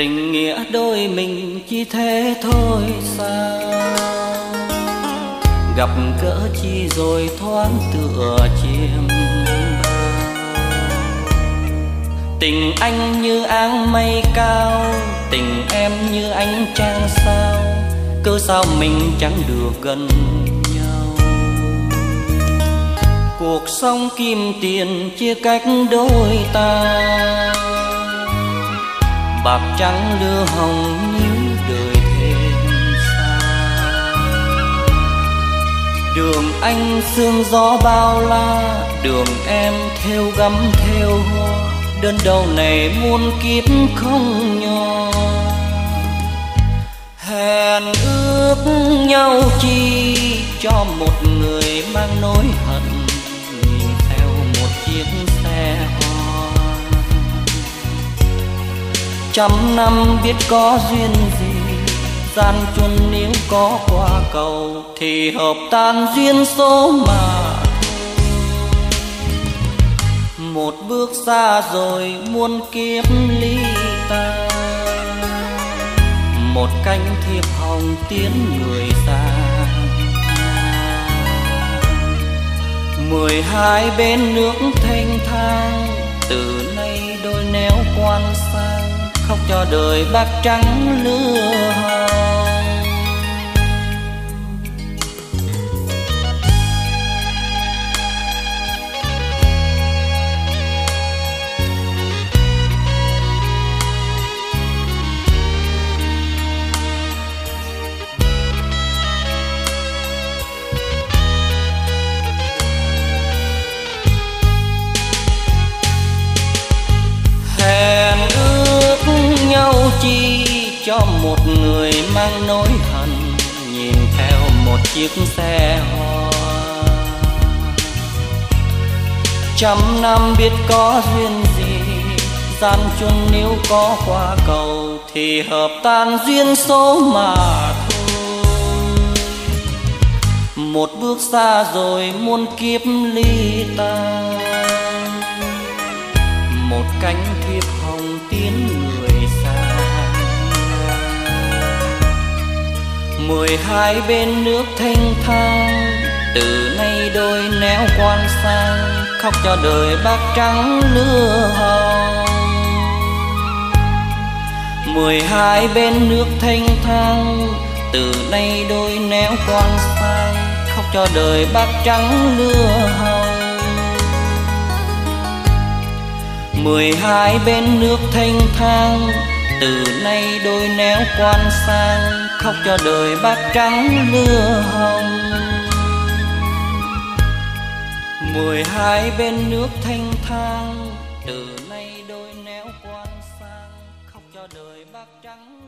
tình nghĩa đôi mình chỉ thế thôi sao? Gặp cỡ chi rồi thoáng tựa chiêm. tình anh như áng mây cao, tình em như ánh trăng sao? Cớ sao mình chẳng được gần nhau? Cuộc sống kim tiền chia cách đôi ta bạc trắng lưa hồng nhíu đời thêm xa. Đường anh sương gió bao la, đường em theo gấm theo hoa. Đơn đầu này muôn kiếp không nhỏ. Hẹn ước nhau chi cho một người mang nỗi hận. Nhìn theo một chiếc trăm năm biết có duyên gì, gian chuân nếu có qua cầu thì hợp tan duyên số mà. Một bước xa rồi muôn kiếp ly ta, một cánh thiệp hồng tiến người xa. Mười hai bên nước thanh thang, từ nay đôi néo quan sang khóc cho đời bạc trắng lừa. Chi cho một người mang nỗi hận nhìn theo một chiếc xe hoa. Trăm năm biết có duyên gì, gian chuân nếu có qua cầu thì hợp tan duyên số mà thôi. Một bước xa rồi muôn kiếp ly tan. Một cánh thiệp hồng tiến người mười hai bên nước thanh thang, từ nay đôi néo quan sang, khóc cho đời bạc trắng lưa hồng. Mười hai bên nước thanh thang, từ nay đôi néo quan sang, khóc cho đời bạc trắng lưa hồng. Mười hai bên nước thanh thang từ nay đôi néo quan sang, khóc cho đời bát trắng lưa hồng. Mười hai bên nước thanh thang, từ nay đôi néo quan sang, khóc cho đời bát trắng